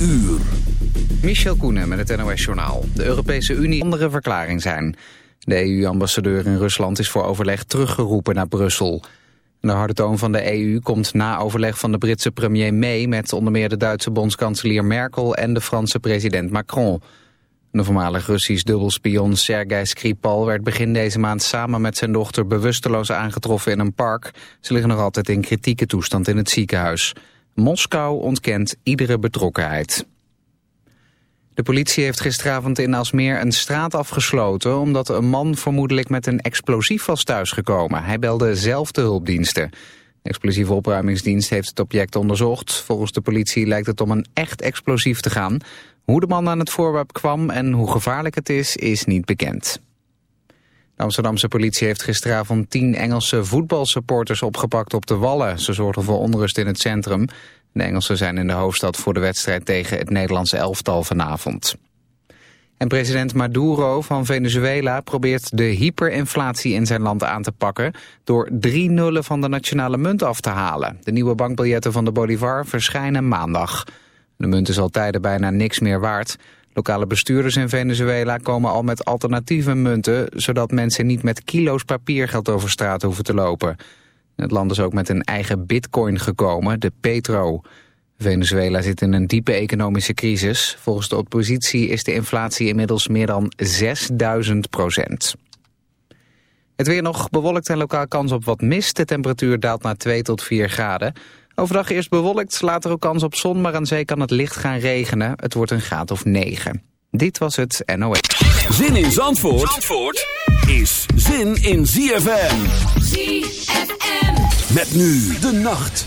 uur. Michel Koenen met het NOS-journaal. De Europese Unie andere verklaring zijn. De EU-ambassadeur in Rusland is voor overleg teruggeroepen naar Brussel. De harde toon van de EU komt na overleg van de Britse premier May... met onder meer de Duitse bondskanselier Merkel en de Franse president Macron. De voormalig Russisch dubbelspion Sergei Skripal werd begin deze maand samen met zijn dochter bewusteloos aangetroffen in een park. Ze liggen nog altijd in kritieke toestand in het ziekenhuis. Moskou ontkent iedere betrokkenheid. De politie heeft gisteravond in Alsmeer een straat afgesloten... omdat een man vermoedelijk met een explosief was thuisgekomen. Hij belde zelf de hulpdiensten. De explosieve opruimingsdienst heeft het object onderzocht. Volgens de politie lijkt het om een echt explosief te gaan. Hoe de man aan het voorwerp kwam en hoe gevaarlijk het is, is niet bekend. De Amsterdamse politie heeft gisteravond tien Engelse voetbalsupporters opgepakt op de Wallen. Ze zorgden voor onrust in het centrum. De Engelsen zijn in de hoofdstad voor de wedstrijd tegen het Nederlandse elftal vanavond. En president Maduro van Venezuela probeert de hyperinflatie in zijn land aan te pakken... door drie nullen van de nationale munt af te halen. De nieuwe bankbiljetten van de Bolivar verschijnen maandag. De munt is al tijden bijna niks meer waard... Lokale bestuurders in Venezuela komen al met alternatieve munten... zodat mensen niet met kilo's papiergeld over straat hoeven te lopen. Het land is ook met een eigen bitcoin gekomen, de Petro. Venezuela zit in een diepe economische crisis. Volgens de oppositie is de inflatie inmiddels meer dan 6000 procent. Het weer nog bewolkt en lokaal kans op wat mist. De temperatuur daalt naar 2 tot 4 graden. Overdag eerst bewolkt, later ook kans op zon, maar aan zee kan het licht gaan regenen. Het wordt een graad of 9. Dit was het NOS. Zin in Zandvoort, Zandvoort is zin in ZFM. ZFM. Met nu de nacht.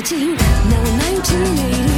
Now in 1980.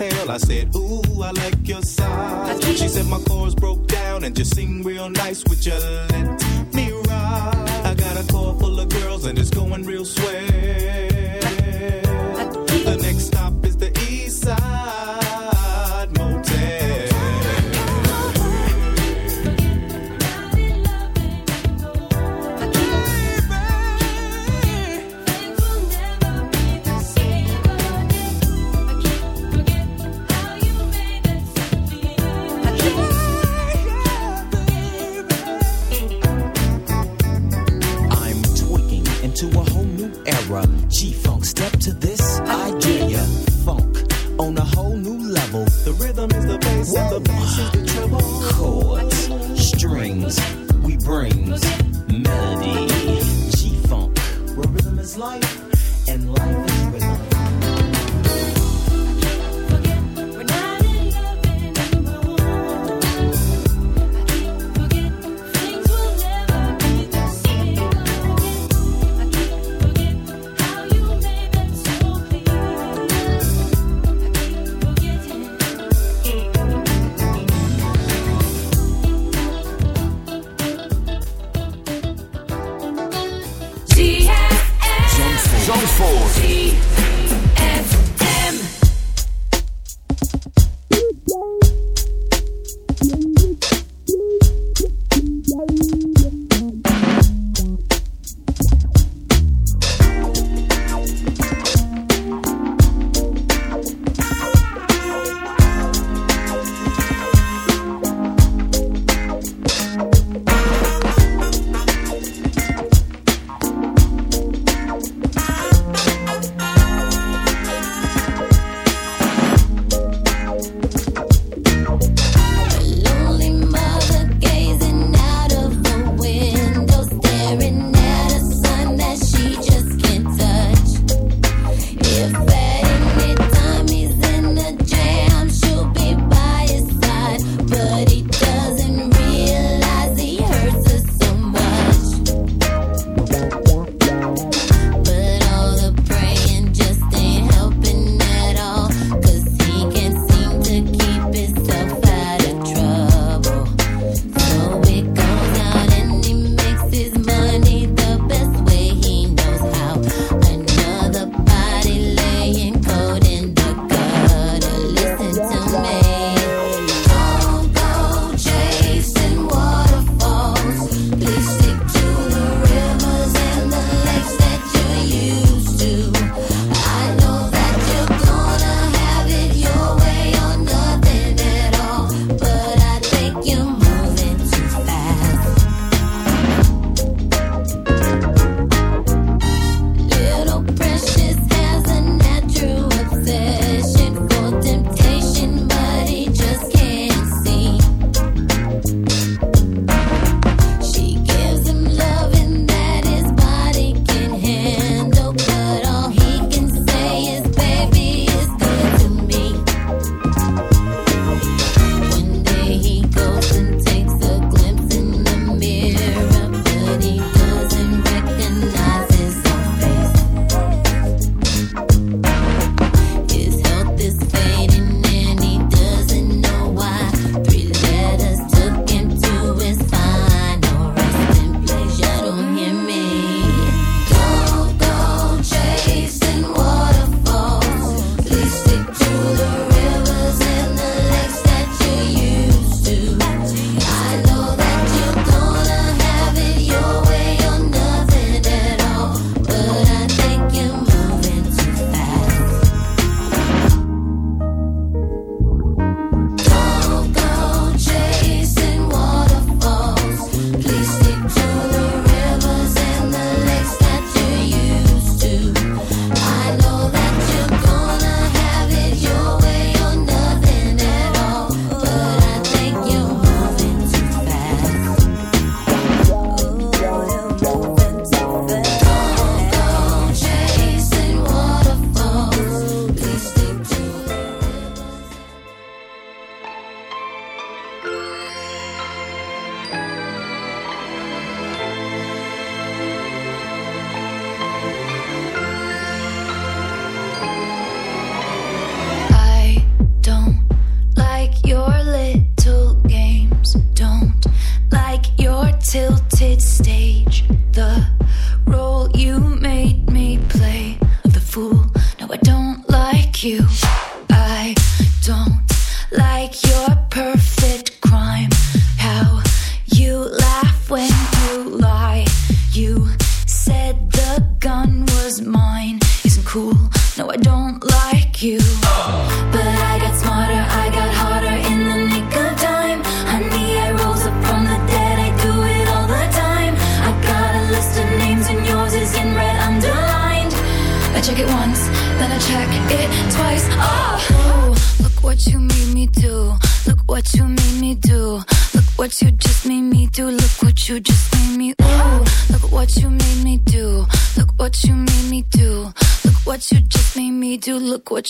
I said, Ooh, I like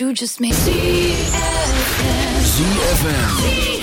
you just made. ZFM. ZFM.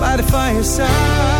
By the fireside.